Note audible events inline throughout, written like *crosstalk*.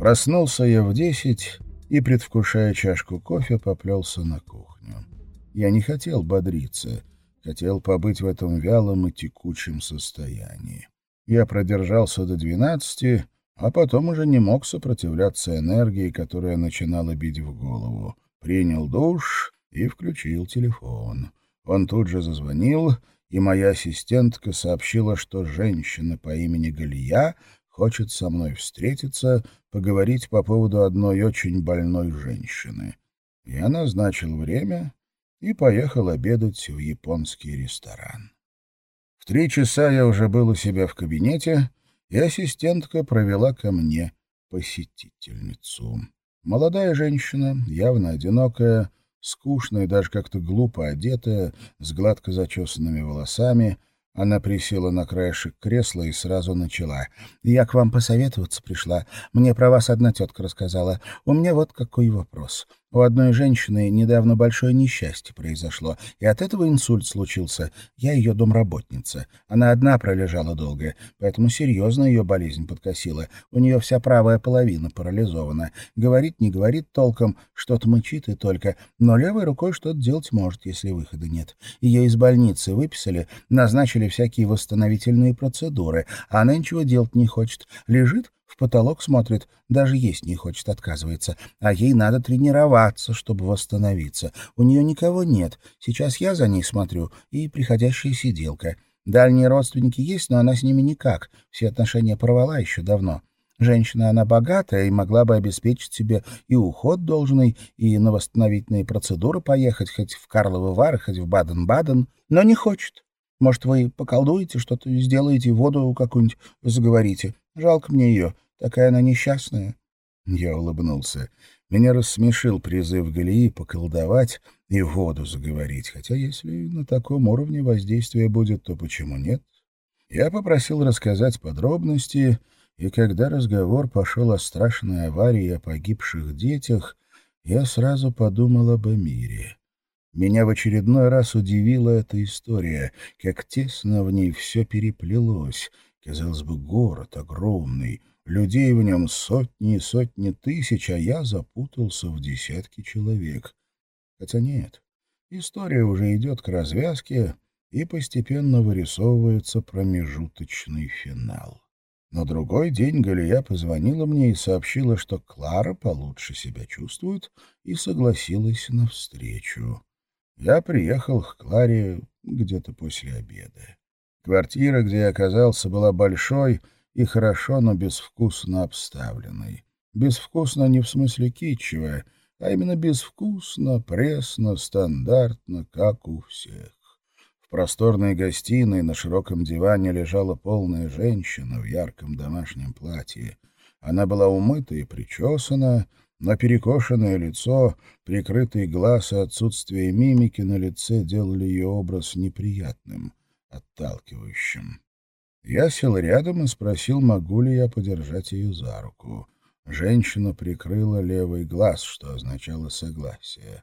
Проснулся я в десять и, предвкушая чашку кофе, поплелся на кухню. Я не хотел бодриться, хотел побыть в этом вялом и текучем состоянии. Я продержался до двенадцати, а потом уже не мог сопротивляться энергии, которая начинала бить в голову. Принял душ и включил телефон. Он тут же зазвонил, и моя ассистентка сообщила, что женщина по имени Галия хочет со мной встретиться, поговорить по поводу одной очень больной женщины. Я назначил время и поехал обедать в японский ресторан. В три часа я уже был у себя в кабинете, и ассистентка провела ко мне посетительницу. Молодая женщина, явно одинокая, скучная даже как-то глупо одетая, с гладко зачесанными волосами — она присела на краешек кресла и сразу начала. «Я к вам посоветоваться пришла. Мне про вас одна тетка рассказала. У меня вот какой вопрос. У одной женщины недавно большое несчастье произошло, и от этого инсульт случился. Я ее домработница. Она одна пролежала долго, поэтому серьезно ее болезнь подкосила. У нее вся правая половина парализована. Говорит, не говорит толком, что-то мычит и только, но левой рукой что-то делать может, если выхода нет. Ее из больницы выписали, назначили всякие восстановительные процедуры, а она ничего делать не хочет. Лежит, потолок смотрит, даже есть не хочет, отказывается. А ей надо тренироваться, чтобы восстановиться. У нее никого нет. Сейчас я за ней смотрю и приходящая сиделка. Дальние родственники есть, но она с ними никак. Все отношения порвала еще давно. Женщина она богатая и могла бы обеспечить себе и уход должный, и на восстановительные процедуры поехать, хоть в Карловы Вары, хоть в Баден-Баден, но не хочет. Может, вы поколдуете, что-то сделаете, воду какую-нибудь заговорите. Жалко мне ее. Такая она несчастная. Я улыбнулся. Меня рассмешил призыв Галии поколдовать и воду заговорить. Хотя если на таком уровне воздействия будет, то почему нет? Я попросил рассказать подробности, и когда разговор пошел о страшной аварии и о погибших детях, я сразу подумал об мире. Меня в очередной раз удивила эта история, как тесно в ней все переплелось. Казалось бы, город огромный, людей в нем сотни и сотни тысяч, а я запутался в десятки человек. Хотя нет, история уже идет к развязке, и постепенно вырисовывается промежуточный финал. На другой день Галия позвонила мне и сообщила, что Клара получше себя чувствует, и согласилась на встречу. Я приехал к Кларе где-то после обеда. Квартира, где я оказался, была большой и хорошо, но безвкусно обставленной. Безвкусно не в смысле китчевая, а именно безвкусно, пресно, стандартно, как у всех. В просторной гостиной на широком диване лежала полная женщина в ярком домашнем платье. Она была умыта и причесана, но перекошенное лицо, прикрытый глаз и отсутствие мимики на лице делали ее образ неприятным, отталкивающим. Я сел рядом и спросил, могу ли я подержать ее за руку. Женщина прикрыла левый глаз, что означало согласие.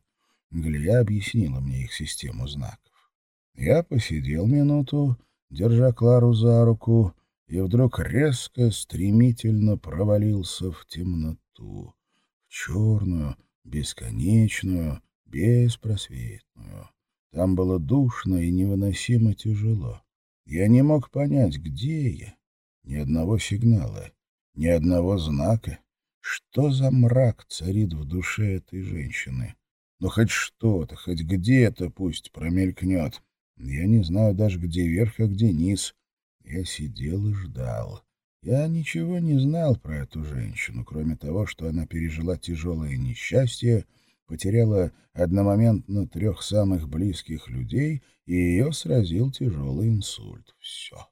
Галия объяснила мне их систему знаков. Я посидел минуту, держа Клару за руку, и вдруг резко, стремительно провалился в темноту черную, бесконечную, беспросветную. Там было душно и невыносимо тяжело. Я не мог понять, где я. Ни одного сигнала, ни одного знака. Что за мрак царит в душе этой женщины? Но хоть что-то, хоть где-то пусть промелькнет. Я не знаю даже, где верх, а где низ. Я сидел и ждал. Я ничего не знал про эту женщину, кроме того, что она пережила тяжелое несчастье, потеряла одномоментно трех самых близких людей, и ее сразил тяжелый инсульт. Все.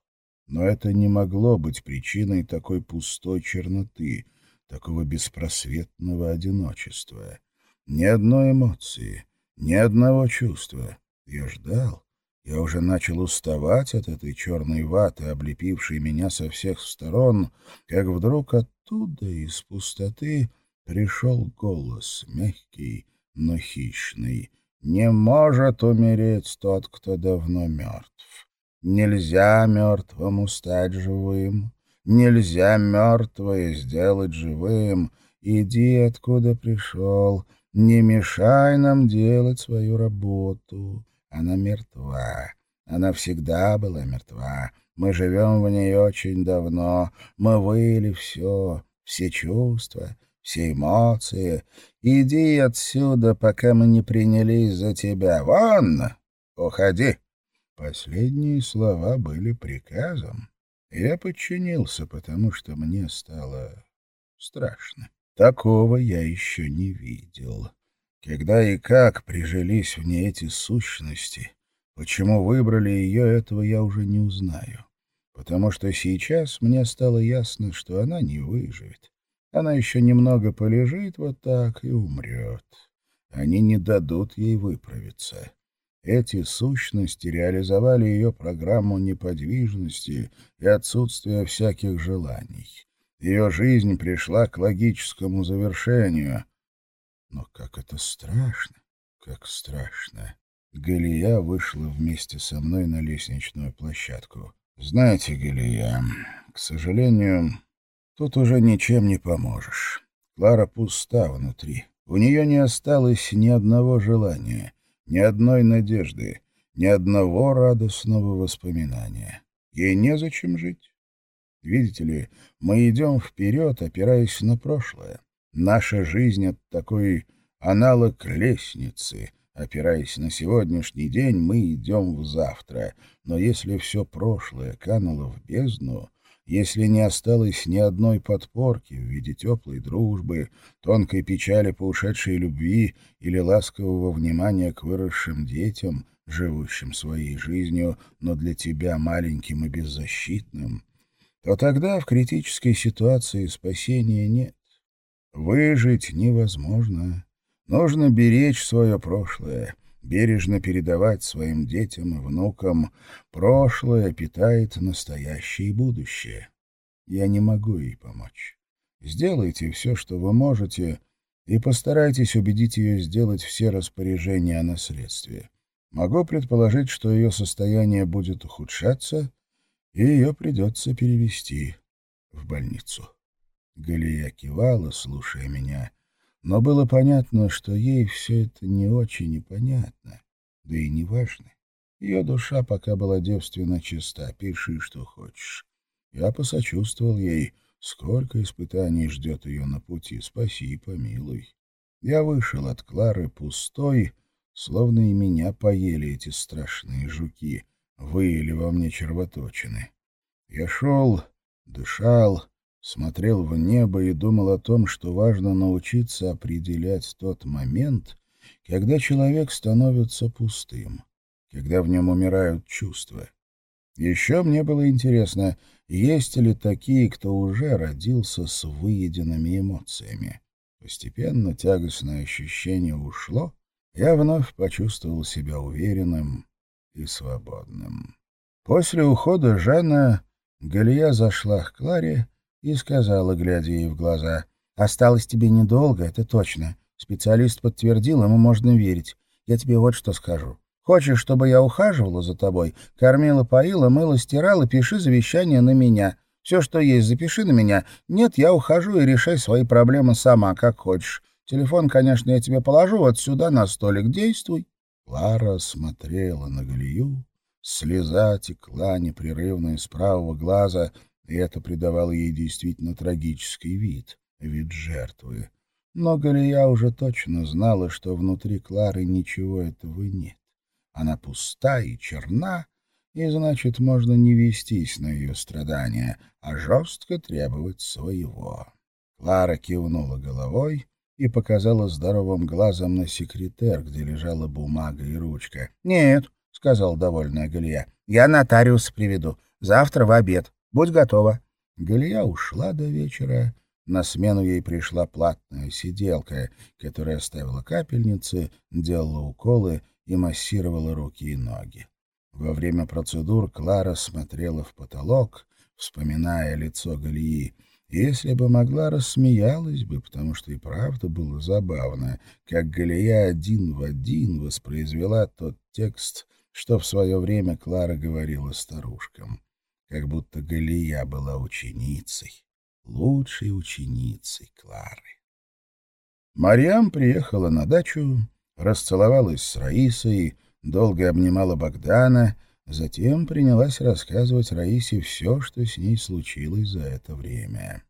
Но это не могло быть причиной такой пустой черноты, такого беспросветного одиночества. Ни одной эмоции, ни одного чувства. Я ждал, я уже начал уставать от этой черной ваты, облепившей меня со всех сторон, как вдруг оттуда, из пустоты, пришел голос, мягкий, но хищный. «Не может умереть тот, кто давно мертв. Нельзя мертвому стать живым. Нельзя мертвое сделать живым. Иди, откуда пришел. Не мешай нам делать свою работу. Она мертва. Она всегда была мертва. Мы живем в ней очень давно. Мы выли все, все чувства, все эмоции. Иди отсюда, пока мы не принялись за тебя. Вон! Уходи!» Последние слова были приказом. Я подчинился, потому что мне стало страшно. Такого я еще не видел. Когда и как прижились в ней эти сущности, почему выбрали ее, этого я уже не узнаю. Потому что сейчас мне стало ясно, что она не выживет. Она еще немного полежит вот так и умрет. Они не дадут ей выправиться. Эти сущности реализовали ее программу неподвижности и отсутствия всяких желаний. Ее жизнь пришла к логическому завершению. Но как это страшно, как страшно. Галия вышла вместе со мной на лестничную площадку. «Знаете, Галия, к сожалению, тут уже ничем не поможешь. Клара пуста внутри. У нее не осталось ни одного желания, ни одной надежды, ни одного радостного воспоминания. Ей незачем жить. Видите ли, мы идем вперед, опираясь на прошлое. Наша жизнь — это такой аналог лестницы. Опираясь на сегодняшний день, мы идем в завтра. Но если все прошлое кануло в бездну, если не осталось ни одной подпорки в виде теплой дружбы, тонкой печали по ушедшей любви или ласкового внимания к выросшим детям, живущим своей жизнью, но для тебя маленьким и беззащитным, то тогда в критической ситуации спасения нет. Выжить невозможно. Нужно беречь свое прошлое, бережно передавать своим детям и внукам. Прошлое питает настоящее и будущее. Я не могу ей помочь. Сделайте все, что вы можете, и постарайтесь убедить ее сделать все распоряжения о наследстве. Могу предположить, что ее состояние будет ухудшаться, и ее придется перевести в больницу. Галия кивала, слушая меня, но было понятно, что ей все это не очень и понятно, да и не важно. Ее душа пока была девственно чиста, пиши, что хочешь. Я посочувствовал ей, сколько испытаний ждет ее на пути, спаси и помилуй. Я вышел от Клары пустой, словно и меня поели эти страшные жуки — выели во мне червоточины. Я шел, дышал, смотрел в небо и думал о том, что важно научиться определять тот момент, когда человек становится пустым, когда в нем умирают чувства. Еще мне было интересно, есть ли такие, кто уже родился с выеденными эмоциями. Постепенно тягостное ощущение ушло, я вновь почувствовал себя уверенным, и свободным. После ухода Жанна Галия зашла к Кларе и сказала, глядя ей в глаза, «Осталось тебе недолго, это точно. Специалист подтвердил, ему можно верить. Я тебе вот что скажу. Хочешь, чтобы я ухаживала за тобой, кормила, поила, мыла, стирала, пиши завещание на меня. Все, что есть, запиши на меня. Нет, я ухожу и решай свои проблемы сама, как хочешь. Телефон, конечно, я тебе положу вот сюда на столик. Действуй». Клара смотрела на Галию, слеза текла непрерывно из правого глаза, и это придавало ей действительно трагический вид, вид жертвы. Но Галия уже точно знала, что внутри Клары ничего этого нет. Она пуста и черна, и, значит, можно не вестись на ее страдания, а жестко требовать своего. Клара кивнула головой и показала здоровым глазом на секретер, где лежала бумага и ручка. «Нет», — сказал довольная Галия, — «я нотариус приведу. Завтра в обед. Будь готова». Галия ушла до вечера. На смену ей пришла платная сиделка, которая ставила капельницы, делала уколы и массировала руки и ноги. Во время процедур Клара смотрела в потолок, вспоминая лицо Галии, если бы могла, рассмеялась бы, потому что и правда было забавно, как Галия один в один воспроизвела тот текст, что в свое время Клара говорила старушкам. Как будто Галия была ученицей, лучшей ученицей Клары. Марьям приехала на дачу, расцеловалась с Раисой, долго обнимала Богдана, затем принялась рассказывать Раисе все, что с ней случилось за это время.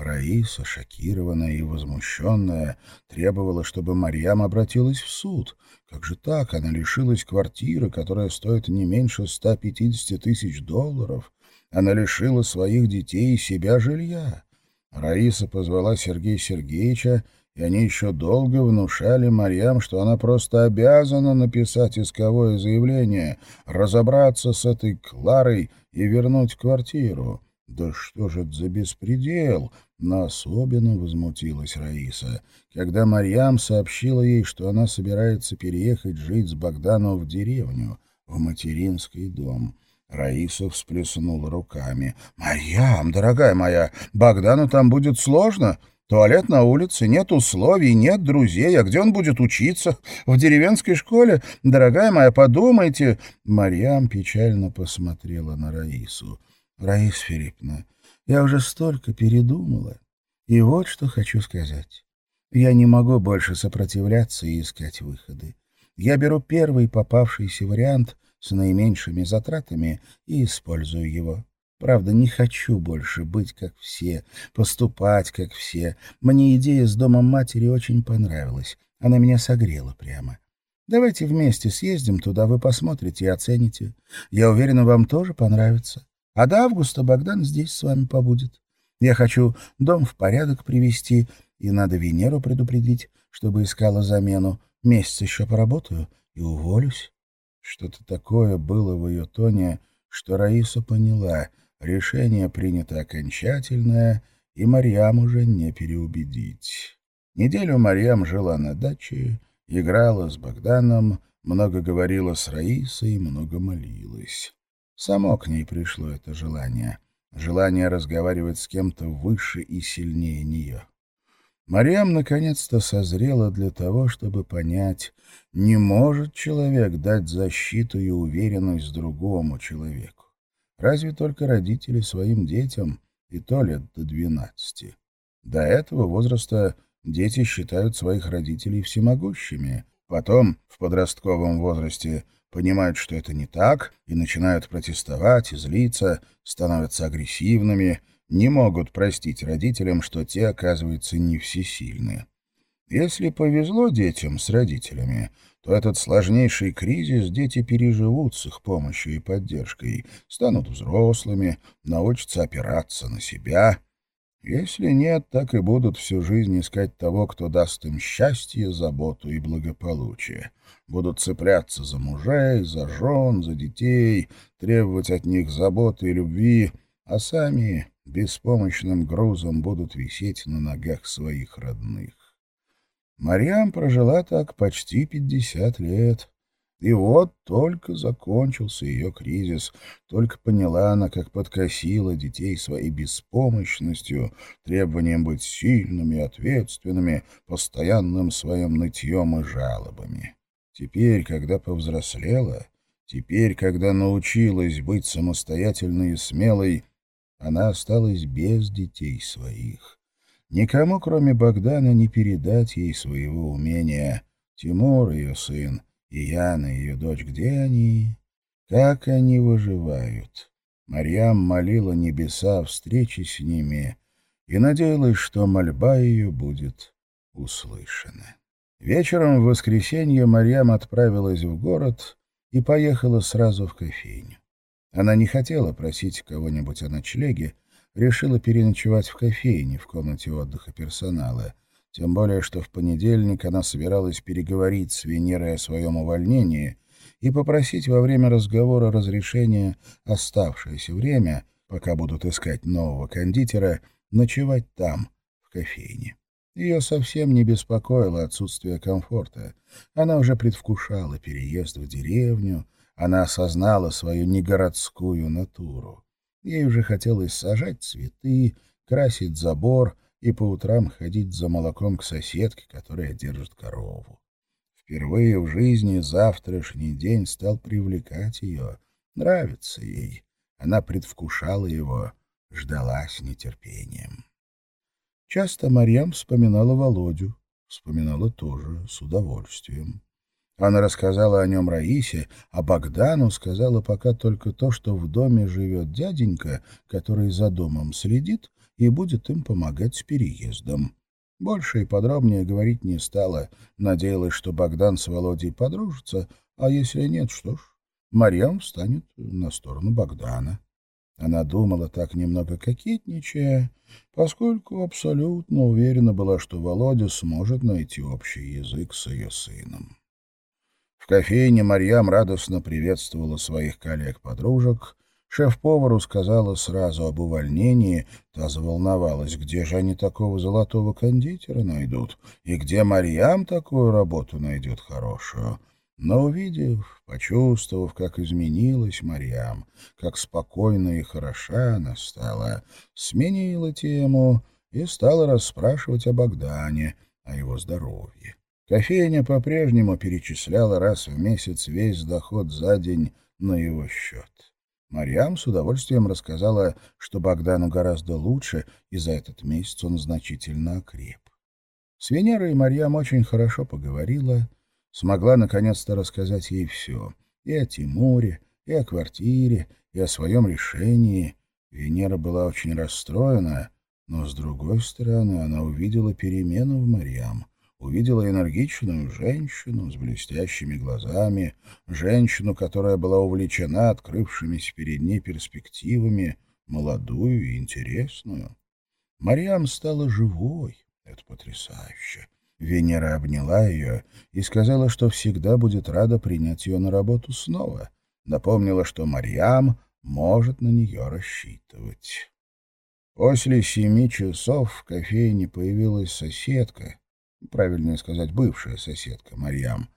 Раиса, шокированная и возмущенная, требовала, чтобы Марьям обратилась в суд. Как же так? Она лишилась квартиры, которая стоит не меньше 150 тысяч долларов. Она лишила своих детей и себя жилья. Раиса позвала Сергея Сергеевича, и они еще долго внушали Марьям, что она просто обязана написать исковое заявление, разобраться с этой Кларой и вернуть квартиру. «Да что же это за беспредел?» Но особенно возмутилась Раиса, когда Марьям сообщила ей, что она собирается переехать жить с Богданом в деревню, в материнский дом. Раиса всплеснула руками. «Марьям, дорогая моя, Богдану там будет сложно. Туалет на улице, нет условий, нет друзей. А где он будет учиться? В деревенской школе? Дорогая моя, подумайте!» Марьям печально посмотрела на Раису. «Раиса Филипповна, я уже столько передумала. И вот что хочу сказать. Я не могу больше сопротивляться и искать выходы. Я беру первый попавшийся вариант с наименьшими затратами и использую его. Правда, не хочу больше быть как все, поступать как все. Мне идея с домом матери очень понравилась. Она меня согрела прямо. Давайте вместе съездим туда, вы посмотрите и оцените. Я уверена, вам тоже понравится. А до августа Богдан здесь с вами побудет. Я хочу дом в порядок привести, и надо Венеру предупредить, чтобы искала замену. Месяц еще поработаю и уволюсь. Что-то такое было в ее тоне, что Раиса поняла. Решение принято окончательное, и Марьям уже не переубедить. Неделю Марьям жила на даче, играла с Богданом, много говорила с Раисой, много молилась. Само к ней пришло это желание. Желание разговаривать с кем-то выше и сильнее нее. Мариам наконец-то созрела для того, чтобы понять, не может человек дать защиту и уверенность другому человеку. Разве только родители своим детям, и то лет до двенадцати. До этого возраста дети считают своих родителей всемогущими. Потом, в подростковом возрасте, понимают, что это не так, и начинают протестовать злиться, становятся агрессивными, не могут простить родителям, что те, оказывается, не всесильны. Если повезло детям с родителями, то этот сложнейший кризис дети переживут с их помощью и поддержкой, станут взрослыми, научатся опираться на себя — если нет, так и будут всю жизнь искать того, кто даст им счастье, заботу и благополучие. Будут цепляться за мужей, за жен, за детей, требовать от них заботы и любви, а сами беспомощным грузом будут висеть на ногах своих родных. Марьям прожила так почти пятьдесят лет. И вот только закончился ее кризис, только поняла она, как подкосила детей своей беспомощностью, требованием быть сильными, ответственными, постоянным своим нытьем и жалобами. Теперь, когда повзрослела, теперь, когда научилась быть самостоятельной и смелой, она осталась без детей своих. Никому, кроме Богдана, не передать ей своего умения. Тимур, ее сын, и Яна, ее дочь, где они? Как они выживают? Марьям молила небеса о встрече с ними и надеялась, что мольба ее будет услышана. Вечером в воскресенье Марьям отправилась в город и поехала сразу в кофейню. Она не хотела просить кого-нибудь о ночлеге, решила переночевать в кофейне в комнате отдыха персонала — тем более, что в понедельник она собиралась переговорить с Венерой о своем увольнении и попросить во время разговора разрешения оставшееся время, пока будут искать нового кондитера, ночевать там, в кофейне. Ее совсем не беспокоило отсутствие комфорта. Она уже предвкушала переезд в деревню, она осознала свою негородскую натуру. Ей уже хотелось сажать цветы, красить забор — и по утрам ходить за молоком к соседке, которая держит корову. Впервые в жизни завтрашний день стал привлекать ее, нравиться ей. Она предвкушала его, ждала с нетерпением. Часто Марьям вспоминала Володю, вспоминала тоже с удовольствием. Она рассказала о нем Раисе, а Богдану сказала пока только то, что в доме живет дяденька, который за домом следит и будет им помогать с переездом. Больше и подробнее говорить не стала, надеялась, что Богдан с Володей подружатся, а если нет, что ж, Марьям встанет на сторону Богдана. Она думала так немного кокетничая, поскольку абсолютно уверена была, что Володя сможет найти общий язык с ее сыном. В кофейне Марьям радостно приветствовала своих коллег-подружек. Шеф-повару сказала сразу об увольнении, та заволновалась, где же они такого золотого кондитера найдут, и где Марьям такую работу найдет хорошую. Но увидев, почувствовав, как изменилась Марьям, как спокойна и хороша она стала, сменила тему и стала расспрашивать о Богдане, о его здоровье. Кофейня по-прежнему перечисляла раз в месяц весь доход за день на его счет. Марьям с удовольствием рассказала, что Богдану гораздо лучше, и за этот месяц он значительно окреп. С Венерой Марьям очень хорошо поговорила, смогла наконец-то рассказать ей все. И о Тимуре, и о квартире, и о своем решении. Венера была очень расстроена, но, с другой стороны, она увидела перемену в Марьям. Увидела энергичную женщину с блестящими глазами, женщину, которая была увлечена открывшимися перед ней перспективами, молодую и интересную. Марьям стала живой. Это потрясающе. Венера обняла ее и сказала, что всегда будет рада принять ее на работу снова. Напомнила, что Марьям может на нее рассчитывать. После семи часов в кофейне появилась соседка, правильнее сказать, бывшая соседка Марьям,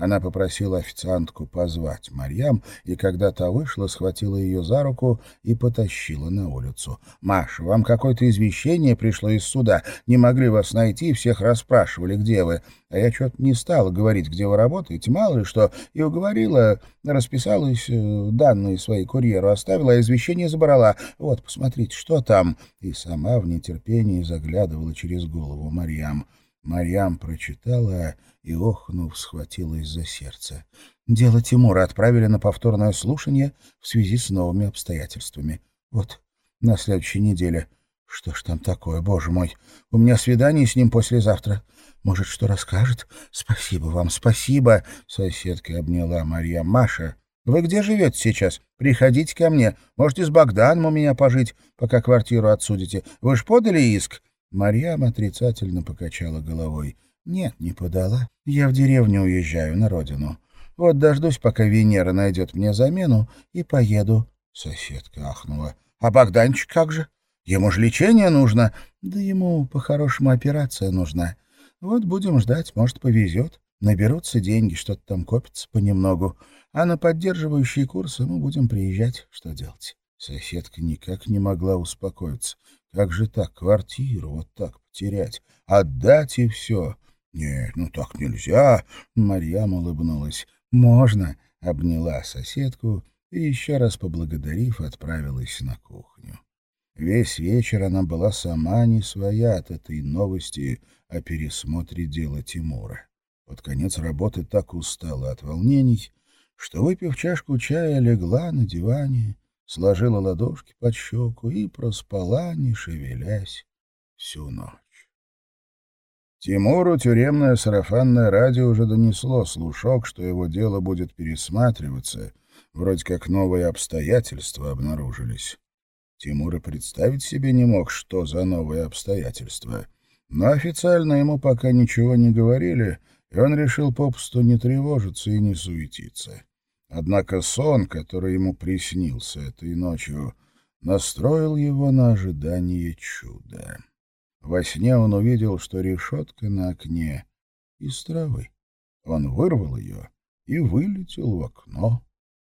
она попросила официантку позвать Марьям, и когда та вышла, схватила ее за руку и потащила на улицу. «Маша, вам какое-то извещение пришло из суда. Не могли вас найти, всех расспрашивали, где вы. А я что-то не стала говорить, где вы работаете, мало ли что. И уговорила, расписалась, э, данные свои курьеру оставила, а извещение забрала. Вот, посмотрите, что там». И сама в нетерпении заглядывала через голову Марьям. Марьям прочитала и, охнув, схватилась за сердце. Дело Тимура отправили на повторное слушание в связи с новыми обстоятельствами. Вот, на следующей неделе. Что ж там такое, боже мой? У меня свидание с ним послезавтра. Может, что расскажет? Спасибо вам, спасибо. Соседка обняла Марья Маша. Вы где живете сейчас? Приходите ко мне. Можете с Богданом у меня пожить, пока квартиру отсудите. Вы ж подали иск? Марьям отрицательно покачала головой. «Нет, не подала. Я в деревню уезжаю, на родину. Вот дождусь, пока Венера найдет мне замену, и поеду». Соседка ахнула. «А Богданчик как же? Ему же лечение нужно». «Да ему, по-хорошему, операция нужна. Вот будем ждать, может, повезет. Наберутся деньги, что-то там копится понемногу. А на поддерживающие курсы мы будем приезжать. Что делать?» Соседка никак не могла успокоиться. Как же так, квартиру вот так потерять? Отдать и все? Нет, ну так нельзя. Марьям улыбнулась. Можно, обняла соседку и, еще раз поблагодарив, отправилась на кухню. Весь вечер она была сама не своя от этой новости о пересмотре дела Тимура. Под конец работы так устала от волнений, что, выпив чашку чая, легла на диване сложила ладошки под щеку и проспала, не шевелясь, всю ночь. Тимуру тюремное сарафанное радио уже донесло слушок, что его дело будет пересматриваться, вроде как новые обстоятельства обнаружились. Тимур и представить себе не мог, что за новые обстоятельства. Но официально ему пока ничего не говорили, и он решил попусту не тревожиться и не суетиться. Однако сон, который ему приснился этой ночью, настроил его на ожидание чуда. Во сне он увидел, что решетка на окне из травы. Он вырвал ее и вылетел в окно.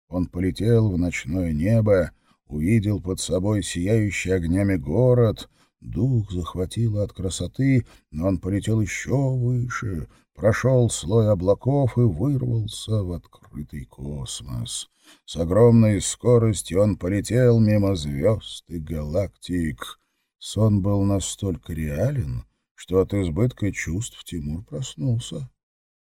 Он полетел в ночное небо, увидел под собой сияющий огнями город, дух захватило от красоты, но он полетел еще выше, прошел слой облаков и вырвался в открытый космос. С огромной скоростью он полетел мимо звезд и галактик. Сон был настолько реален, что от избытка чувств Тимур проснулся.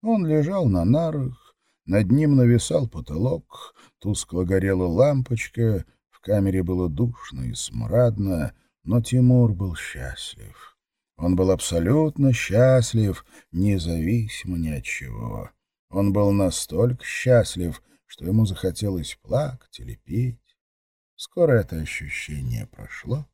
Он лежал на нарах, над ним нависал потолок, тускло горела лампочка, в камере было душно и смрадно, но Тимур был счастлив. Он был абсолютно счастлив, независимо ни от чего. Он был настолько счастлив, что ему захотелось плакать или петь. Скоро это ощущение прошло,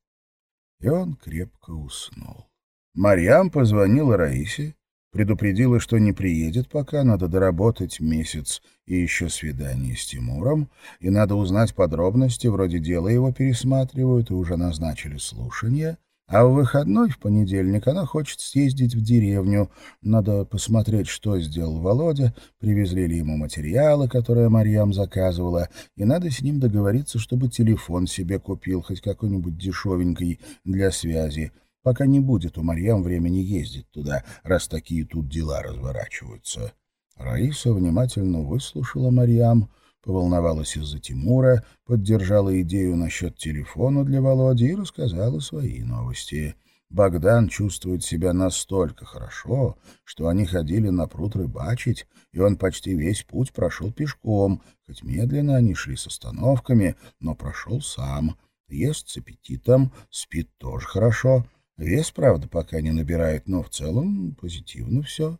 и он крепко уснул. Марьям позвонила Раисе, предупредила, что не приедет пока, надо доработать месяц и еще свидание с Тимуром, и надо узнать подробности, вроде дела его пересматривают и уже назначили слушание — а в выходной, в понедельник, она хочет съездить в деревню. Надо посмотреть, что сделал Володя, привезли ли ему материалы, которые Марьям заказывала, и надо с ним договориться, чтобы телефон себе купил, хоть какой-нибудь дешевенький для связи. Пока не будет у Марьям времени ездить туда, раз такие тут дела разворачиваются. Раиса внимательно выслушала Марьям, поволновалась из-за Тимура, поддержала идею насчет телефона для Володи и рассказала свои новости. Богдан чувствует себя настолько хорошо, что они ходили на пруд рыбачить, и он почти весь путь прошел пешком, хоть медленно они шли с остановками, но прошел сам. Ест с аппетитом, спит тоже хорошо. Вес, правда, пока не набирает, но в целом позитивно все.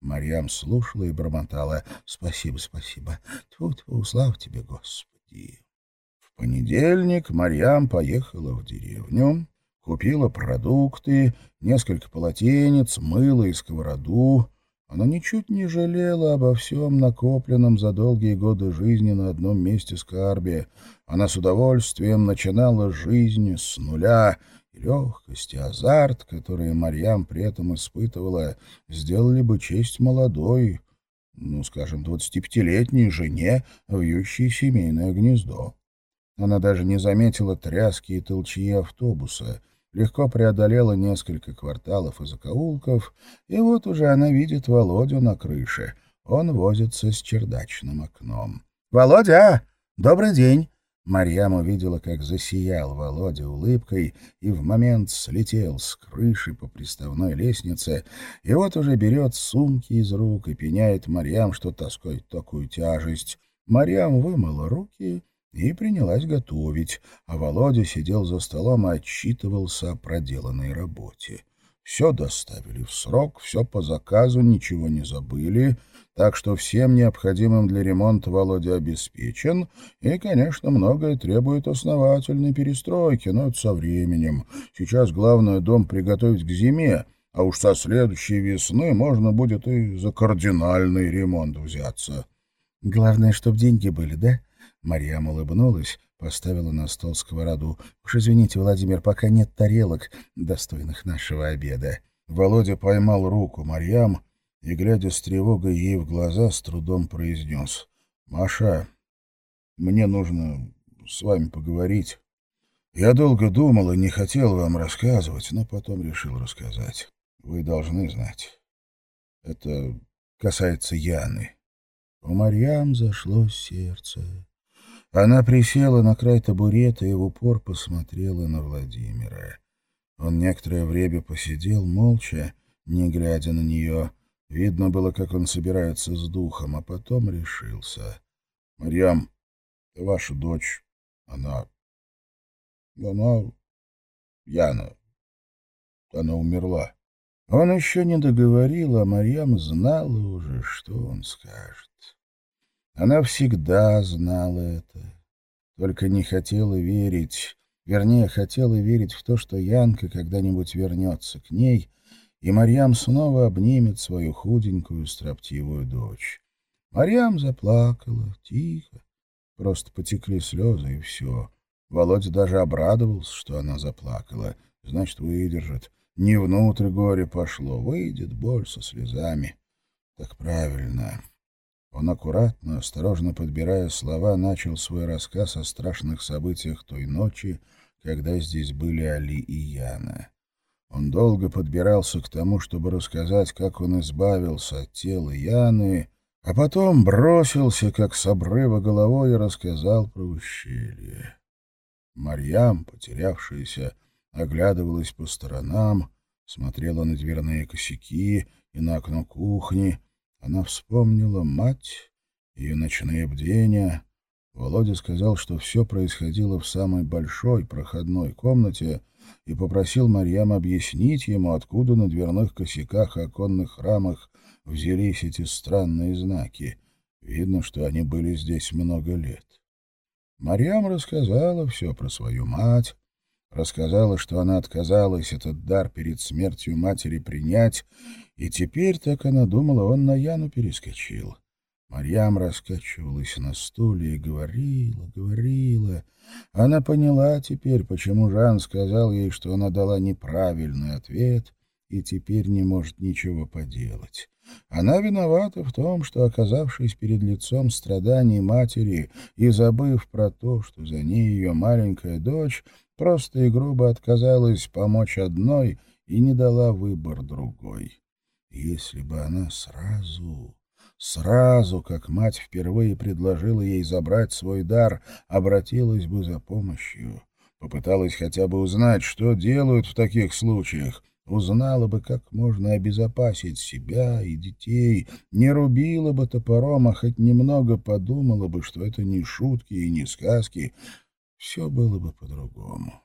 Марьям слушала и бормотала. «Спасибо, спасибо. Тьфу-тьфу, слава тебе, Господи!» В понедельник Марьям поехала в деревню, купила продукты, несколько полотенец, мыло и сковороду. Она ничуть не жалела обо всем накопленном за долгие годы жизни на одном месте скарбе. Она с удовольствием начинала жизнь с нуля — Легкость и азарт, которые Марьям при этом испытывала, сделали бы честь молодой, ну, скажем, двадцатипятилетней жене, вьющей семейное гнездо. Она даже не заметила тряски и толчьи автобуса, легко преодолела несколько кварталов и закоулков, и вот уже она видит Володю на крыше. Он возится с чердачным окном. «Володя, добрый день!» Марьям увидела, как засиял Володя улыбкой и в момент слетел с крыши по приставной лестнице, и вот уже берет сумки из рук и пеняет Марьям, что таскает такую тяжесть. Марьям вымыла руки и принялась готовить, а Володя сидел за столом и отчитывался о проделанной работе. Все доставили в срок, все по заказу, ничего не забыли — так что всем необходимым для ремонта Володя обеспечен, и, конечно, многое требует основательной перестройки, но это со временем. Сейчас главное дом приготовить к зиме, а уж со следующей весны можно будет и за кардинальный ремонт взяться. — Главное, чтобы деньги были, да? Марьям улыбнулась, поставила на стол сковороду. — Уж извините, Владимир, пока нет тарелок, достойных нашего обеда. Володя поймал руку Марьям и, глядя с тревогой ей в глаза, с трудом произнес. «Маша, мне нужно с вами поговорить. Я долго думал и не хотел вам рассказывать, но потом решил рассказать. Вы должны знать. Это касается Яны». У Марьям зашло сердце. Она присела на край табурета и в упор посмотрела на Владимира. Он некоторое время посидел молча, не глядя на нее, Видно было, как он собирается с духом, а потом решился. — Марьям, ваша дочь, она... Она... Яна. Она умерла. Он еще не договорил, а Марьям знала уже, что он скажет. Она всегда знала это, только не хотела верить, вернее, хотела верить в то, что Янка когда-нибудь вернется к ней и Марьям снова обнимет свою худенькую строптивую дочь. Марьям заплакала, тихо, просто потекли слезы, и все. Володя даже обрадовался, что она заплакала. Значит, выдержит. Не внутрь горе пошло, выйдет боль со слезами. Так правильно. Он аккуратно, осторожно подбирая слова, начал свой рассказ о страшных событиях той ночи, когда здесь были Али и Яна. Он долго подбирался к тому, чтобы рассказать, как он избавился от тела Яны, а потом бросился, как с обрыва головой, и рассказал про ущелье. Марьям, потерявшаяся, оглядывалась по сторонам, смотрела на дверные косяки и на окно кухни. Она вспомнила мать, ее ночные бдения. Володя сказал, что все происходило в самой большой проходной комнате, и попросил Марьям объяснить ему, откуда на дверных косяках и оконных рамах взялись эти странные знаки. Видно, что они были здесь много лет. Марьям рассказала все про свою мать, рассказала, что она отказалась этот дар перед смертью матери принять, и теперь, так она думала, он на Яну перескочил. Марьям раскачивалась на стуле и говорила, говорила. Она поняла теперь, почему Жан сказал ей, что она дала неправильный ответ и теперь не может ничего поделать. Она виновата в том, что, оказавшись перед лицом страданий матери и забыв про то, что за ней ее маленькая дочь, просто и грубо отказалась помочь одной и не дала выбор другой. Если бы она сразу, сразу, как мать впервые предложила ей забрать свой дар, обратилась бы за помощью, попыталась хотя бы узнать, что делают в таких случаях, узнала бы, как можно обезопасить себя и детей, не рубила бы топором, а хоть немного подумала бы, что это не шутки и не сказки, все было бы по-другому.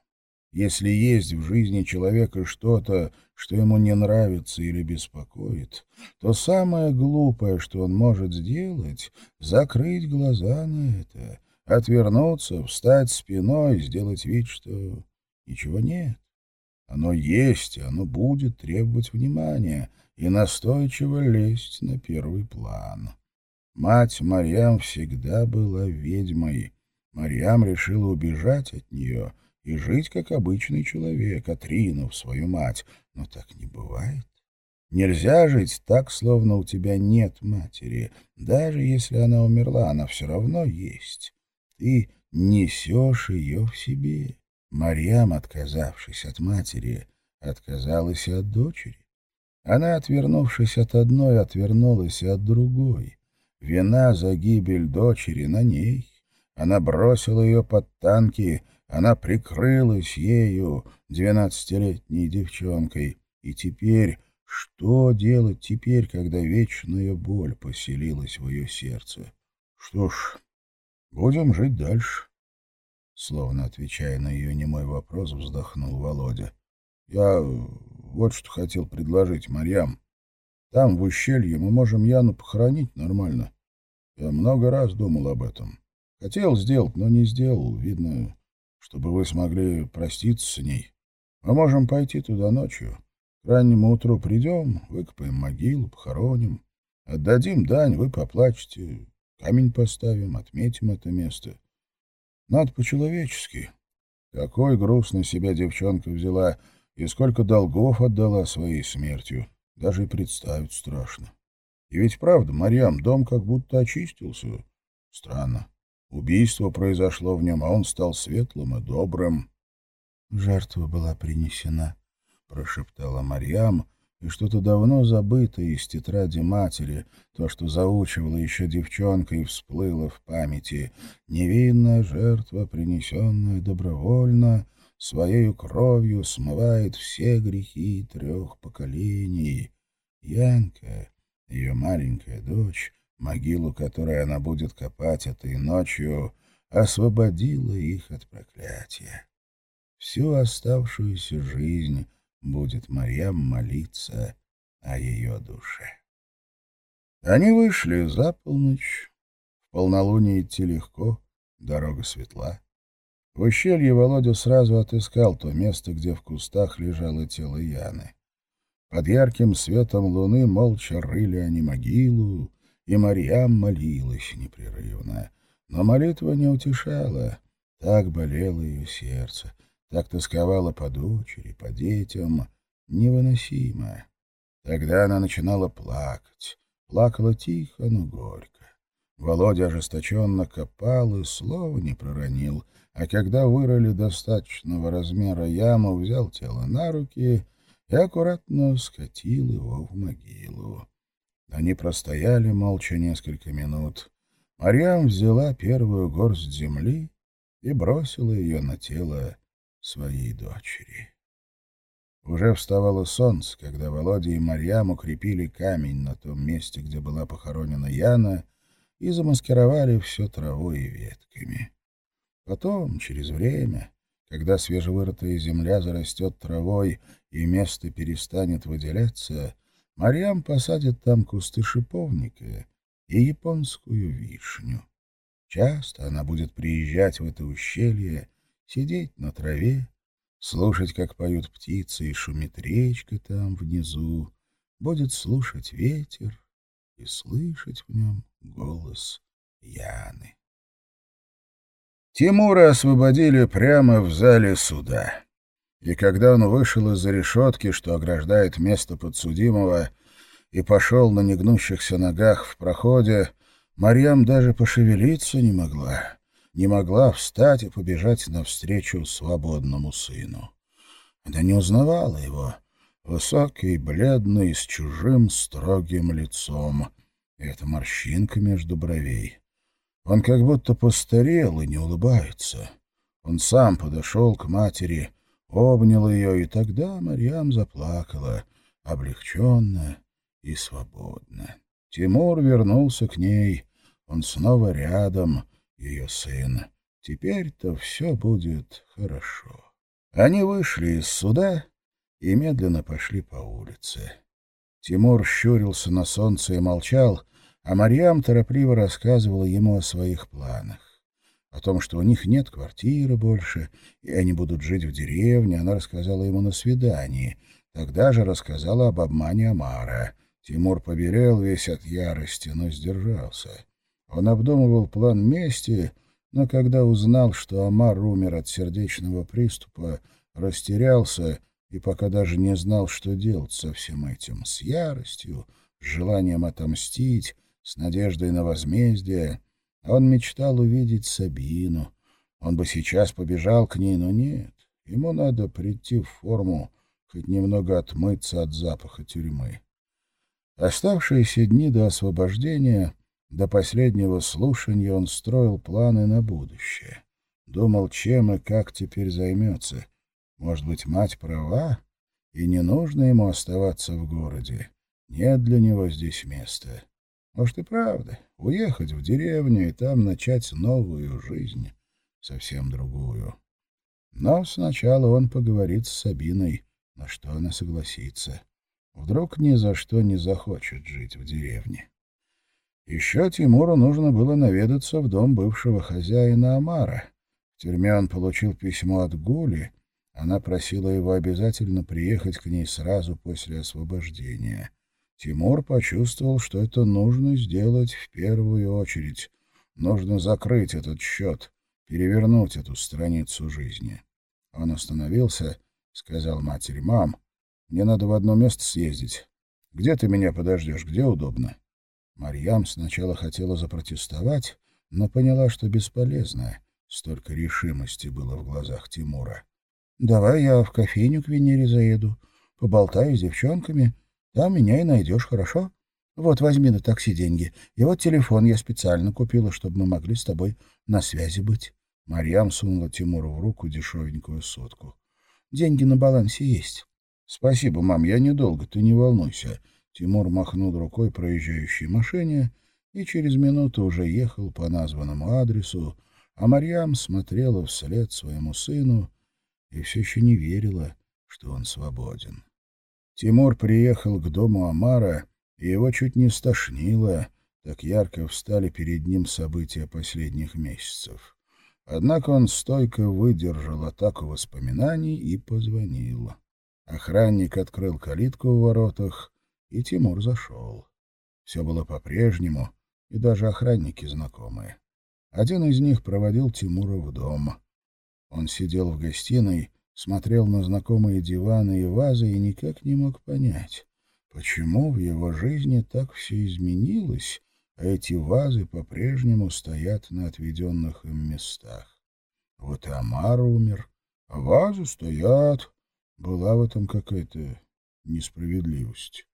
Если есть в жизни человека что-то, что ему не нравится или беспокоит, то самое глупое, что он может сделать, закрыть глаза на это, отвернуться, встать спиной, сделать вид, что ничего нет. Оно есть, оно будет требовать внимания и настойчиво лезть на первый план. Мать Марьям всегда была ведьмой. Марьям решила убежать от нее — и жить как обычный человек, отринув свою мать. Но так не бывает. Нельзя жить так, словно у тебя нет матери. Даже если она умерла, она все равно есть. Ты несешь ее в себе. Марьям, отказавшись от матери, отказалась и от дочери. Она, отвернувшись от одной, отвернулась и от другой. Вина за гибель дочери на ней. Она бросила ее под танки, она прикрылась ею, двенадцатилетней девчонкой. И теперь, что делать теперь, когда вечная боль поселилась в ее сердце? Что ж, будем жить дальше. Словно отвечая на ее немой вопрос, вздохнул Володя. Я вот что хотел предложить, Марьям. Там, в ущелье, мы можем Яну похоронить нормально. Я много раз думал об этом. Хотел сделать, но не сделал. Видно, чтобы вы смогли проститься с ней. Мы можем пойти туда ночью. К раннему утру придем, выкопаем могилу, похороним. Отдадим дань, вы поплачете, камень поставим, отметим это место. Надо по-человечески. Какой груз на себя девчонка взяла и сколько долгов отдала своей смертью. Даже и представить страшно. И ведь правда, Марьям, дом как будто очистился. Странно. Убийство произошло в нем, а он стал светлым и добрым. «Жертва была принесена», — прошептала Марьям, и что-то давно забытое из тетради матери, то, что заучивала еще девчонка и всплыло в памяти. Невинная жертва, принесенная добровольно, своей кровью смывает все грехи трех поколений. Янка, ее маленькая дочь, могилу, которую она будет копать этой ночью, освободила их от проклятия. Всю оставшуюся жизнь будет Марьям молиться о ее душе. Они вышли за полночь. В полнолуние идти легко, дорога светла. В ущелье Володя сразу отыскал то место, где в кустах лежало тело Яны. Под ярким светом луны молча рыли они могилу, и Марьям молилась непрерывно. Но молитва не утешала. Так болело ее сердце, так тосковала по дочери, по детям. Невыносимо. Тогда она начинала плакать. Плакала тихо, но горько. Володя ожесточенно копал и слова не проронил, а когда вырыли достаточного размера яму, взял тело на руки и аккуратно скатил его в могилу. Они простояли молча несколько минут. Марьям взяла первую горсть земли и бросила ее на тело своей дочери. Уже вставало солнце, когда Володя и Марьям укрепили камень на том месте, где была похоронена Яна, и замаскировали все травой и ветками. Потом, через время, когда свежевырытая земля зарастет травой и место перестанет выделяться, Марьям посадит там кусты шиповника и японскую вишню. Часто она будет приезжать в это ущелье, сидеть на траве, слушать, как поют птицы и шумит речка там внизу, будет слушать ветер и слышать в нем голос Яны. Тимура освободили прямо в зале суда. И когда он вышел из-за решетки, что ограждает место подсудимого, и пошел на негнущихся ногах в проходе, Марьям даже пошевелиться не могла, не могла встать и побежать навстречу свободному сыну. Она не узнавала его, высокий, бледный, с чужим строгим лицом, и эта морщинка между бровей. Он как будто постарел и не улыбается. Он сам подошел к матери, обнял ее, и тогда Марьям заплакала, облегченная и свободна. Тимур вернулся к ней. Он снова рядом, ее сын. Теперь-то все будет хорошо. Они вышли из суда и медленно пошли по улице. Тимур щурился на солнце и молчал, а Марьям торопливо рассказывала ему о своих планах. О том, что у них нет квартиры больше, и они будут жить в деревне, она рассказала ему на свидании. Тогда же рассказала об обмане Амара. Тимур побелел весь от ярости, но сдержался. Он обдумывал план мести, но когда узнал, что Амар умер от сердечного приступа, растерялся и пока даже не знал, что делать со всем этим, с яростью, с желанием отомстить, с надеждой на возмездие. Он мечтал увидеть Сабину. Он бы сейчас побежал к ней, но нет. Ему надо прийти в форму, хоть немного отмыться от запаха тюрьмы. Оставшиеся дни до освобождения, до последнего слушания он строил планы на будущее. Думал, чем и как теперь займется. Может быть, мать права, и не нужно ему оставаться в городе. Нет для него здесь места. Может и правда, уехать в деревню и там начать новую жизнь, совсем другую. Но сначала он поговорит с Сабиной, на что она согласится. Вдруг ни за что не захочет жить в деревне. Еще Тимуру нужно было наведаться в дом бывшего хозяина Амара. В тюрьме он получил письмо от Гули. Она просила его обязательно приехать к ней сразу после освобождения. Тимур почувствовал, что это нужно сделать в первую очередь. Нужно закрыть этот счет, перевернуть эту страницу жизни. Он остановился, сказал матери, «Мам, мне надо в одно место съездить. Где ты меня подождешь? Где удобно?» Марьям сначала хотела запротестовать, но поняла, что бесполезно. Столько решимости было в глазах Тимура. «Давай я в кофейню к Венере заеду, поболтаю с девчонками, там меня и найдешь, хорошо? Вот возьми на такси деньги. И вот телефон я специально купила, чтобы мы могли с тобой на связи быть. Марьям сунула Тимуру в руку дешевенькую сотку. Деньги на балансе есть. Спасибо, мам, я недолго, ты не волнуйся. Тимур махнул рукой проезжающей машине и через минуту уже ехал по названному адресу, а Марьям смотрела вслед своему сыну и все еще не верила, что он свободен. Тимур приехал к дому Амара, и его чуть не стошнило, так ярко встали перед ним события последних месяцев. Однако он стойко выдержал атаку воспоминаний и позвонил. Охранник открыл калитку в воротах, и Тимур зашел. Все было по-прежнему, и даже охранники знакомые. Один из них проводил Тимура в дом. Он сидел в гостиной, смотрел на знакомые диваны и вазы и никак не мог понять, почему в его жизни так все изменилось, а эти вазы по-прежнему стоят на отведенных им местах. Вот и Амар умер, а вазы стоят. Была в этом какая-то несправедливость.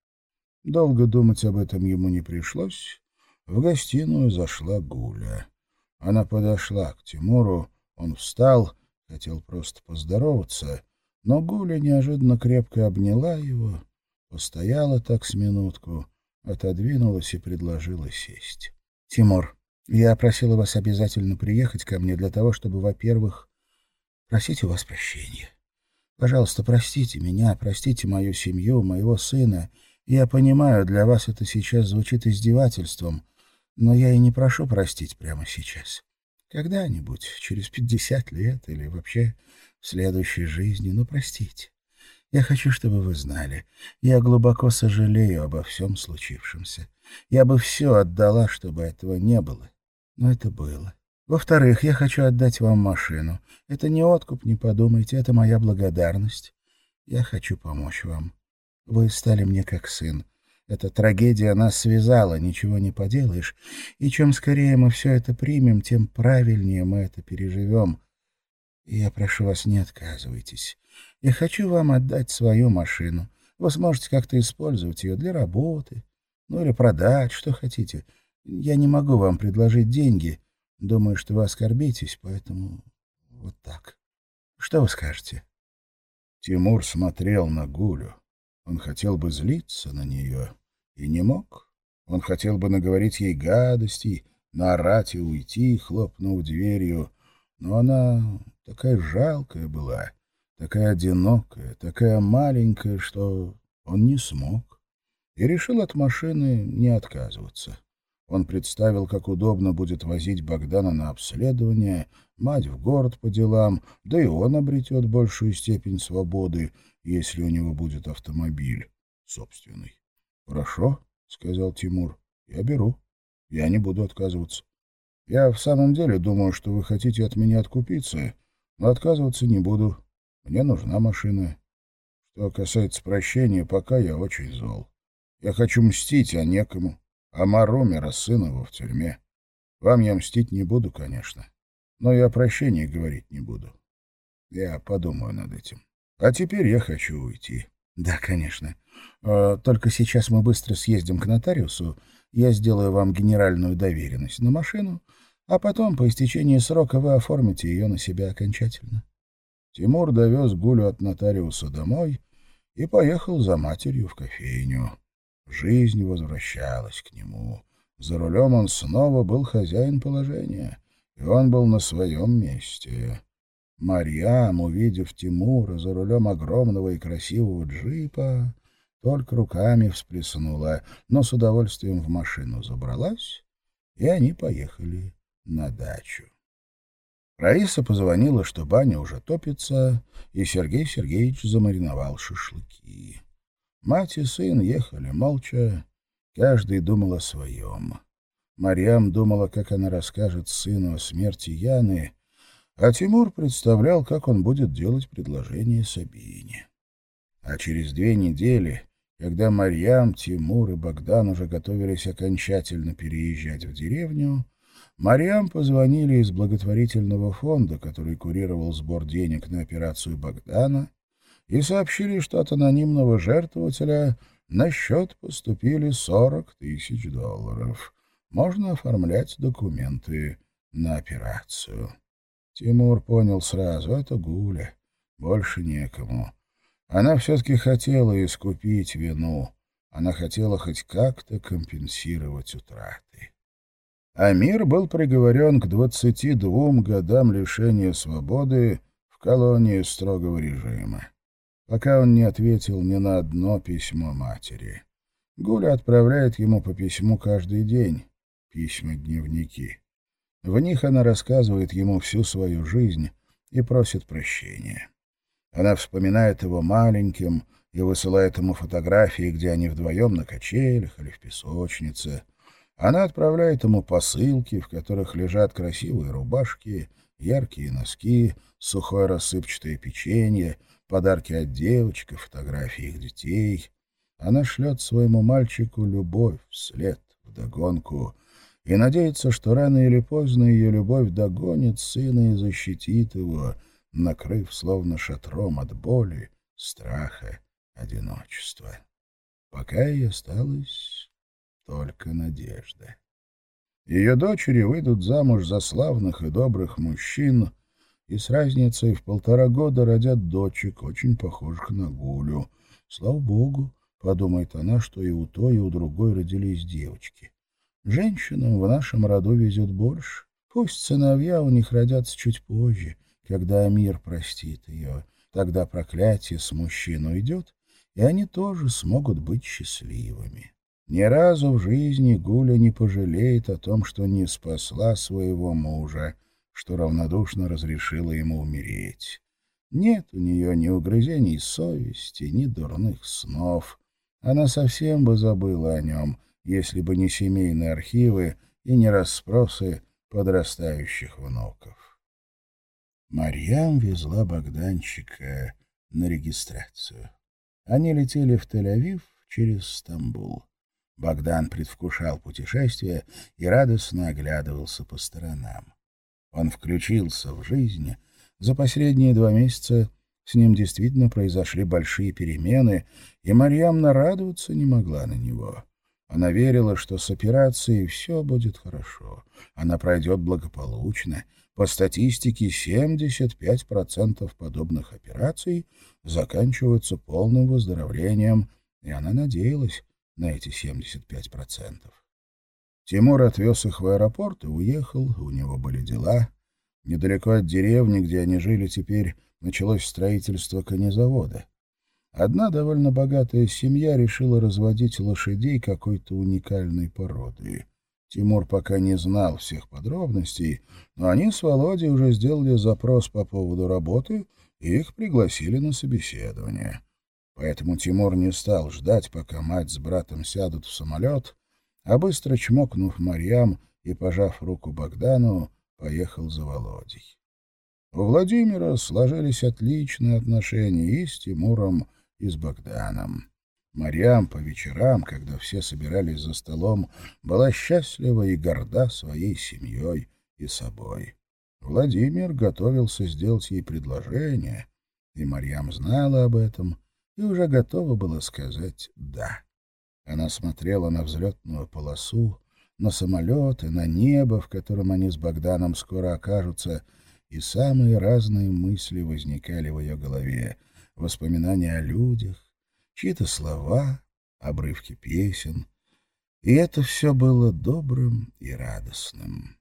Долго думать об этом ему не пришлось. В гостиную зашла Гуля. Она подошла к Тимуру, он встал, хотел просто поздороваться, но Гуля неожиданно крепко обняла его, постояла так с минутку, отодвинулась и предложила сесть. — Тимур, я просила вас обязательно приехать ко мне для того, чтобы, во-первых, просить у вас прощения. Пожалуйста, простите меня, простите мою семью, моего сына. Я понимаю, для вас это сейчас звучит издевательством, но я и не прошу простить прямо сейчас. Когда-нибудь, через пятьдесят лет или вообще в следующей жизни, ну, простите. Я хочу, чтобы вы знали, я глубоко сожалею обо всем случившемся. Я бы все отдала, чтобы этого не было, но это было. Во-вторых, я хочу отдать вам машину. Это не откуп, не подумайте, это моя благодарность. Я хочу помочь вам. Вы стали мне как сын. Эта трагедия нас связала, ничего не поделаешь. И чем скорее мы все это примем, тем правильнее мы это переживем. И я прошу вас, не отказывайтесь. Я хочу вам отдать свою машину. Вы сможете как-то использовать ее для работы, ну или продать, что хотите. Я не могу вам предложить деньги. Думаю, что вы оскорбитесь, поэтому вот так. Что вы скажете? Тимур смотрел на Гулю. Он хотел бы злиться на нее, и не мог. Он хотел бы наговорить ей гадостей, наорать и уйти, хлопнув дверью, но она такая жалкая была, такая одинокая, такая маленькая, что он не смог, и решил от машины не отказываться. Он представил, как удобно будет возить Богдана на обследование, мать в город по делам, да и он обретет большую степень свободы, если у него будет автомобиль собственный. «Хорошо», — сказал Тимур, — «я беру. Я не буду отказываться. Я в самом деле думаю, что вы хотите от меня откупиться, но отказываться не буду. Мне нужна машина. Что касается прощения, пока я очень зол. Я хочу мстить, а некому. А Маромера, сын его, в тюрьме. Вам я мстить не буду, конечно, но я о прощении говорить не буду. Я подумаю над этим. А теперь я хочу уйти. Да, конечно. А, только сейчас мы быстро съездим к нотариусу. Я сделаю вам генеральную доверенность на машину, а потом, по истечении срока, вы оформите ее на себя окончательно. Тимур довез Гулю от нотариуса домой и поехал за матерью в кофейню. Жизнь возвращалась к нему. За рулем он снова был хозяин положения, и он был на своем месте. Марьям, увидев Тимура за рулем огромного и красивого джипа, только руками всплеснула, но с удовольствием в машину забралась, и они поехали на дачу. Раиса позвонила, что баня уже топится, и Сергей Сергеевич замариновал шашлыки. Мать и сын ехали молча, каждый думал о своем. Марьям думала, как она расскажет сыну о смерти Яны, а Тимур представлял, как он будет делать предложение Сабине. А через две недели, когда Марьям, Тимур и Богдан уже готовились окончательно переезжать в деревню, Марьям позвонили из благотворительного фонда, который курировал сбор денег на операцию Богдана, и сообщили, что от анонимного жертвователя на счет поступили 40 тысяч долларов. Можно оформлять документы на операцию. Тимур понял сразу — это Гуля. Больше некому. Она все-таки хотела искупить вину. Она хотела хоть как-то компенсировать утраты. Амир был приговорен к 22 годам лишения свободы в колонии строгого режима, пока он не ответил ни на одно письмо матери. Гуля отправляет ему по письму каждый день, письма-дневники. В них она рассказывает ему всю свою жизнь и просит прощения. Она вспоминает его маленьким и высылает ему фотографии, где они вдвоем на качелях или в песочнице. Она отправляет ему посылки, в которых лежат красивые рубашки, яркие носки, сухое рассыпчатое печенье, подарки от девочек и фотографии их детей. Она шлет своему мальчику любовь вслед, вдогонку — и надеется, что рано или поздно ее любовь догонит сына и защитит его, накрыв словно шатром от боли, страха, одиночества. пока ей осталась только надежда. Ее дочери выйдут замуж за славных и добрых мужчин, и с разницей в полтора года родят дочек, очень похожих на Гулю. Слава богу, — подумает она, что и у той, и у другой родились девочки. Женщинам в нашем роду везет больше. Пусть сыновья у них родятся чуть позже, когда мир простит ее. Тогда проклятие с мужчин уйдет, и они тоже смогут быть счастливыми. Ни разу в жизни Гуля не пожалеет о том, что не спасла своего мужа, что равнодушно разрешила ему умереть. Нет у нее ни угрызений совести, ни дурных снов. Она совсем бы забыла о нем, если бы не семейные архивы и не расспросы подрастающих внуков. Марьям везла Богданчика на регистрацию. Они летели в Тель-Авив через Стамбул. Богдан предвкушал путешествие и радостно оглядывался по сторонам. Он включился в жизнь. За последние два месяца с ним действительно произошли большие перемены, и Марьям нарадоваться не могла на него. Она верила, что с операцией все будет хорошо. Она пройдет благополучно. По статистике, 75% подобных операций заканчиваются полным выздоровлением, и она надеялась на эти 75%. Тимур отвез их в аэропорт и уехал, у него были дела. Недалеко от деревни, где они жили теперь, началось строительство конезавода. Одна довольно богатая семья решила разводить лошадей какой-то уникальной породы. Тимур пока не знал всех подробностей, но они с Володей уже сделали запрос по поводу работы, и их пригласили на собеседование. Поэтому Тимур не стал ждать, пока мать с братом сядут в самолет, а быстро чмокнув Марьям и пожав руку Богдану, поехал за Володей. У Владимира сложились отличные отношения и с Тимуром, и с Богданом. Марьям по вечерам, когда все собирались за столом, была счастлива и горда своей семьей и собой. Владимир готовился сделать ей предложение, и Марьям знала об этом и уже готова была сказать «да». Она смотрела на взлетную полосу, на самолеты, на небо, в котором они с Богданом скоро окажутся, и самые разные мысли возникали в ее голове. Воспоминания о людях, чьи-то слова, обрывки песен. И это все было добрым и радостным.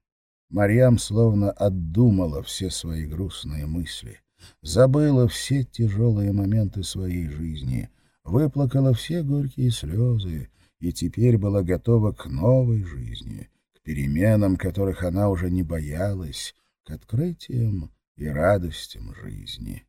Марьям словно отдумала все свои грустные мысли, забыла все тяжелые моменты своей жизни — выплакала все горькие слезы и теперь была готова к новой жизни, к переменам, которых она уже не боялась, к открытиям и радостям жизни.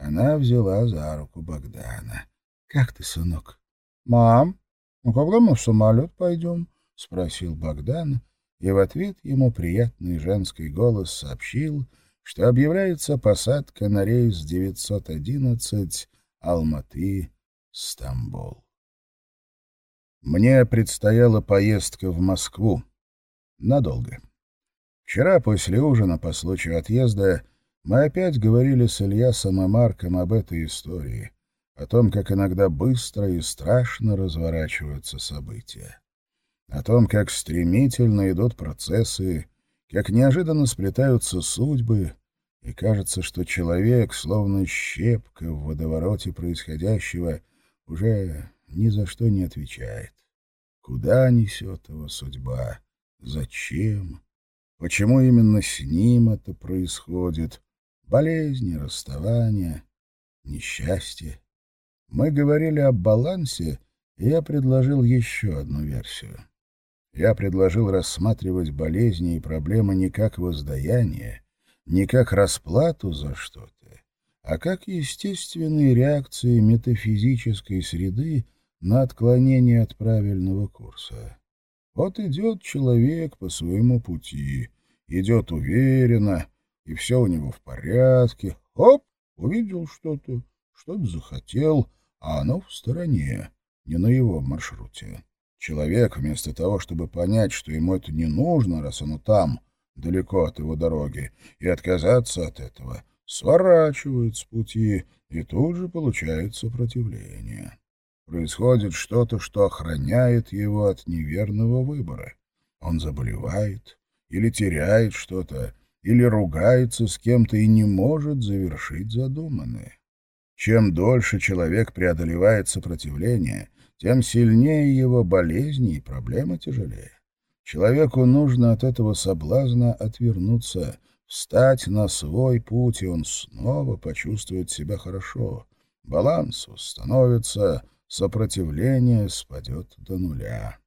Она взяла за руку Богдана. — Как ты, сынок? — Мам, ну когда мы в самолет пойдем? — спросил Богдан, и в ответ ему приятный женский голос сообщил, что объявляется посадка на рейс 911 Алматы Стамбул. Мне предстояла поездка в Москву. Надолго. Вчера после ужина по случаю отъезда мы опять говорили с Ильясом и Марком об этой истории, о том, как иногда быстро и страшно разворачиваются события, о том, как стремительно идут процессы, как неожиданно сплетаются судьбы, и кажется, что человек, словно щепка в водовороте происходящего, уже ни за что не отвечает. Куда несет его судьба? Зачем? Почему именно с ним это происходит? Болезни, расставания, несчастье. Мы говорили о балансе, и я предложил еще одну версию. Я предложил рассматривать болезни и проблемы не как воздаяние, не как расплату за что-то, а как естественные реакции метафизической среды на отклонение от правильного курса. Вот идет человек по своему пути, идет уверенно, и все у него в порядке. Оп, увидел что-то, что-то захотел, а оно в стороне, не на его маршруте. Человек, вместо того, чтобы понять, что ему это не нужно, раз оно там, далеко от его дороги, и отказаться от этого — сворачивает с пути, и тут же получает сопротивление. Происходит что-то, что охраняет его от неверного выбора. Он заболевает или теряет что-то, или ругается с кем-то и не может завершить задуманное. Чем дольше человек преодолевает сопротивление, тем сильнее его болезни и проблемы тяжелее. Человеку нужно от этого соблазна отвернуться, встать на свой путь, и он снова почувствует себя хорошо. Баланс установится, сопротивление спадет до нуля.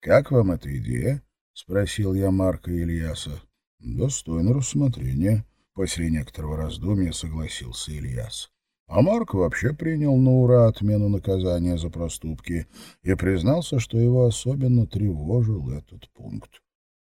«Как вам эта идея?» — спросил я Марка Ильяса. «Достойно рассмотрения», — после некоторого раздумья согласился Ильяс. А Марк вообще принял на ура отмену наказания за проступки и признался, что его особенно тревожил этот пункт.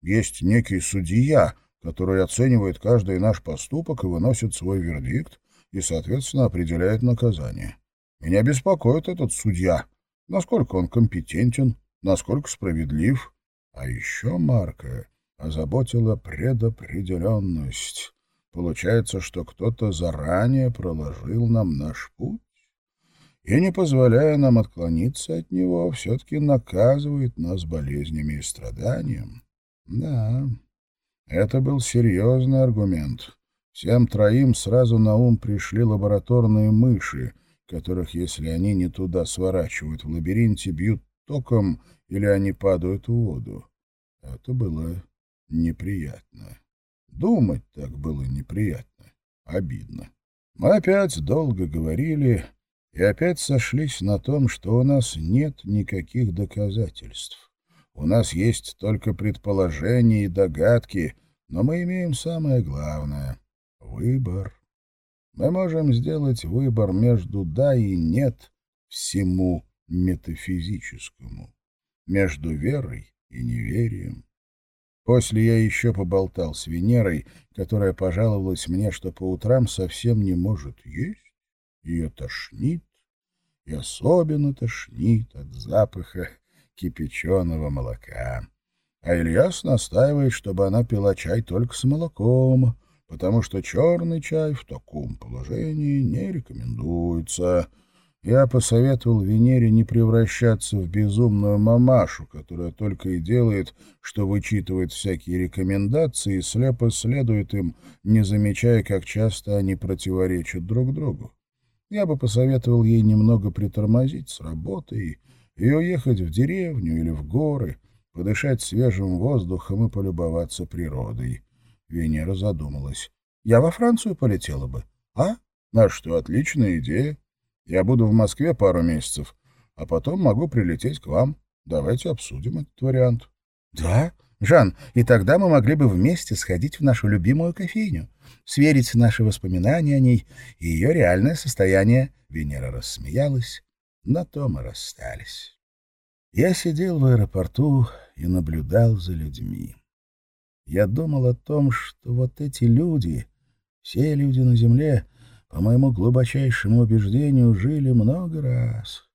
Есть некий судья, который оценивает каждый наш поступок и выносит свой вердикт, и, соответственно, определяет наказание. Меня беспокоит этот судья, насколько он компетентен, насколько справедлив. А еще Марка озаботила предопределенность. Получается, что кто-то заранее проложил нам наш путь и, не позволяя нам отклониться от него, все-таки наказывает нас болезнями и страданием. Да, это был серьезный аргумент. Всем троим сразу на ум пришли лабораторные мыши, которых, если они не туда сворачивают в лабиринте, бьют током или они падают в воду. Это было неприятно. Думать так было неприятно, обидно. Мы опять долго говорили и опять сошлись на том, что у нас нет никаких доказательств. У нас есть только предположения и догадки, но мы имеем самое главное — выбор. Мы можем сделать выбор между «да» и «нет» всему метафизическому, между верой и неверием, После я еще поболтал с Венерой, которая пожаловалась мне, что по утрам совсем не может есть, ее тошнит, и особенно тошнит от запаха кипяченого молока. А Ильяс настаивает, чтобы она пила чай только с молоком, потому что черный чай в таком положении не рекомендуется — я посоветовал Венере не превращаться в безумную мамашу, которая только и делает, что вычитывает всякие рекомендации и слепо следует им, не замечая, как часто они противоречат друг другу. Я бы посоветовал ей немного притормозить с работой и уехать в деревню или в горы, подышать свежим воздухом и полюбоваться природой. Венера задумалась. «Я во Францию полетела бы, а?» «А что, отличная идея. Я буду в Москве пару месяцев, а потом могу прилететь к вам. Давайте обсудим этот вариант. Да, Жан, и тогда мы могли бы вместе сходить в нашу любимую кофейню, сверить наши воспоминания о ней и ее реальное состояние. Венера рассмеялась, на то мы расстались. Я сидел в аэропорту и наблюдал за людьми. Я думал о том, что вот эти люди, все люди на Земле, по моему глубочайшему убеждению, жили много раз.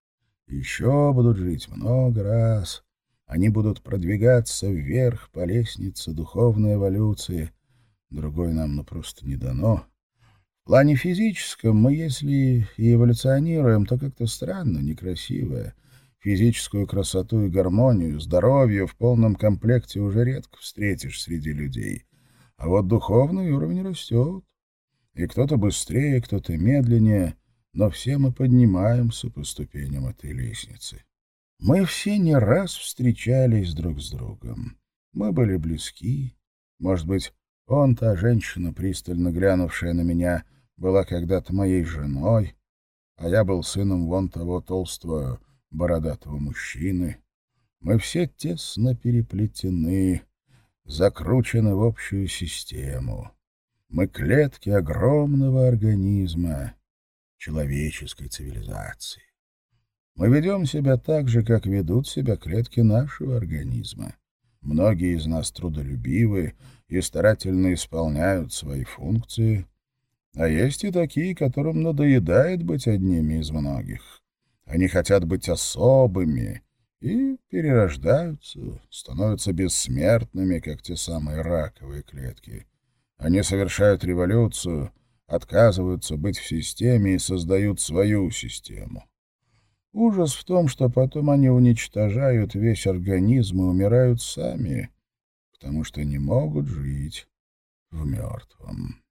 Еще будут жить много раз. Они будут продвигаться вверх по лестнице духовной эволюции. Другой нам ну, просто не дано. В плане физическом мы, если и эволюционируем, то как-то странно, некрасиво. Физическую красоту и гармонию, здоровье в полном комплекте уже редко встретишь среди людей. А вот духовный уровень растет. И кто-то быстрее, кто-то медленнее, но все мы поднимаемся по ступеням этой лестницы. Мы все не раз встречались друг с другом. Мы были близки. Может быть, он, та женщина, пристально глянувшая на меня, была когда-то моей женой, а я был сыном вон того толстого бородатого мужчины. Мы все тесно переплетены, закручены в общую систему. Мы клетки огромного организма, человеческой цивилизации. Мы ведем себя так же, как ведут себя клетки нашего организма. Многие из нас трудолюбивы и старательно исполняют свои функции, а есть и такие, которым надоедает быть одними из многих. Они хотят быть особыми и перерождаются, становятся бессмертными, как те самые раковые клетки — они совершают революцию, отказываются быть в системе и создают свою систему. Ужас в том, что потом они уничтожают весь организм и умирают сами, потому что не могут жить в мертвом.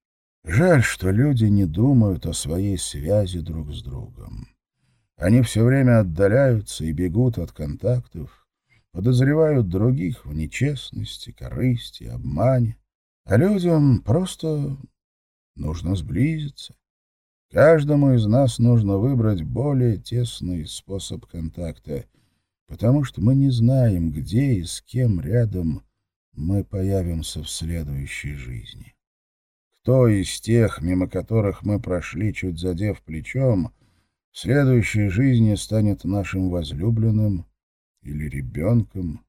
Жаль, что люди не думают о своей связи друг с другом. Они все время отдаляются и бегут от контактов, подозревают других в нечестности, корысти, обмане. А людям просто нужно сблизиться. Каждому из нас нужно выбрать более тесный способ контакта, потому что мы не знаем, где и с кем рядом мы появимся в следующей жизни. Кто из тех, мимо которых мы прошли, чуть задев плечом, в следующей жизни станет нашим возлюбленным или ребенком?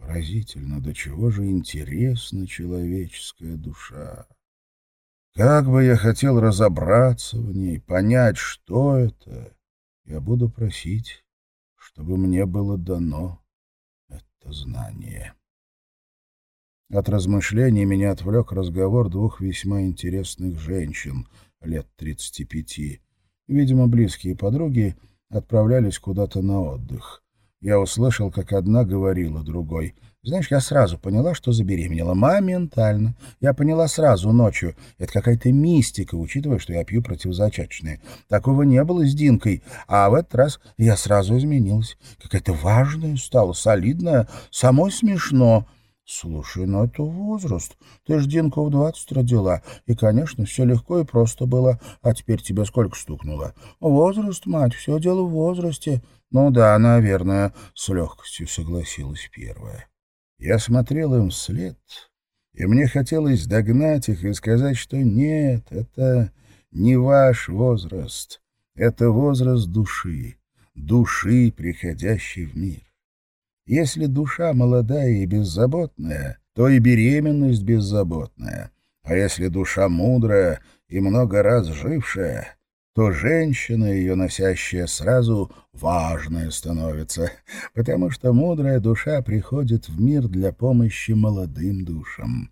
Поразительно, до чего же интересна человеческая душа. Как бы я хотел разобраться в ней, понять, что это, я буду просить, чтобы мне было дано это знание. От размышлений меня отвлек разговор двух весьма интересных женщин лет тридцати пяти. Видимо, близкие подруги отправлялись куда-то на отдых. Я услышал, как одна говорила другой. «Знаешь, я сразу поняла, что забеременела. Моментально. Я поняла сразу, ночью. Это какая-то мистика, учитывая, что я пью противозачаточные. Такого не было с Динкой. А в этот раз я сразу изменилась. Какая-то важная стала, солидная. Самой смешно». «Слушай, ну это возраст. Ты ж Динку в двадцать родила. И, конечно, все легко и просто было. А теперь тебе сколько стукнуло?» «Возраст, мать, все дело в возрасте». «Ну да, наверное», — с легкостью согласилась первая. Я смотрел им вслед, и мне хотелось догнать их и сказать, что нет, это не ваш возраст. Это возраст души, души, приходящей в мир. Если душа молодая и беззаботная, то и беременность беззаботная. А если душа мудрая и много раз жившая, то женщина, ее носящая сразу, важная становится, *laughs* потому что мудрая душа приходит в мир для помощи молодым душам.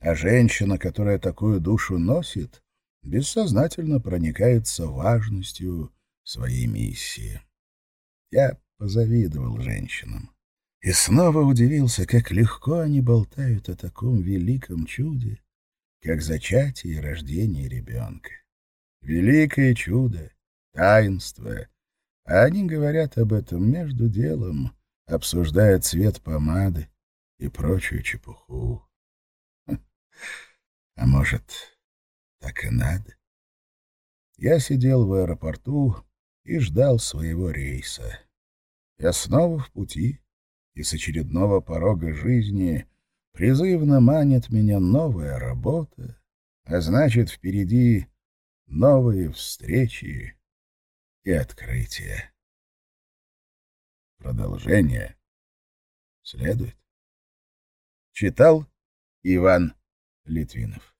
А женщина, которая такую душу носит, бессознательно проникается важностью своей миссии. Я позавидовал женщинам. И снова удивился, как легко они болтают о таком великом чуде, как зачатие и рождение ребенка. Великое чудо, таинство. А они говорят об этом между делом, обсуждая цвет помады и прочую чепуху. А может, так и надо? Я сидел в аэропорту и ждал своего рейса. Я снова в пути и с очередного порога жизни призывно манит меня новая работа, а значит, впереди новые встречи и открытия. Продолжение следует. Читал Иван Литвинов.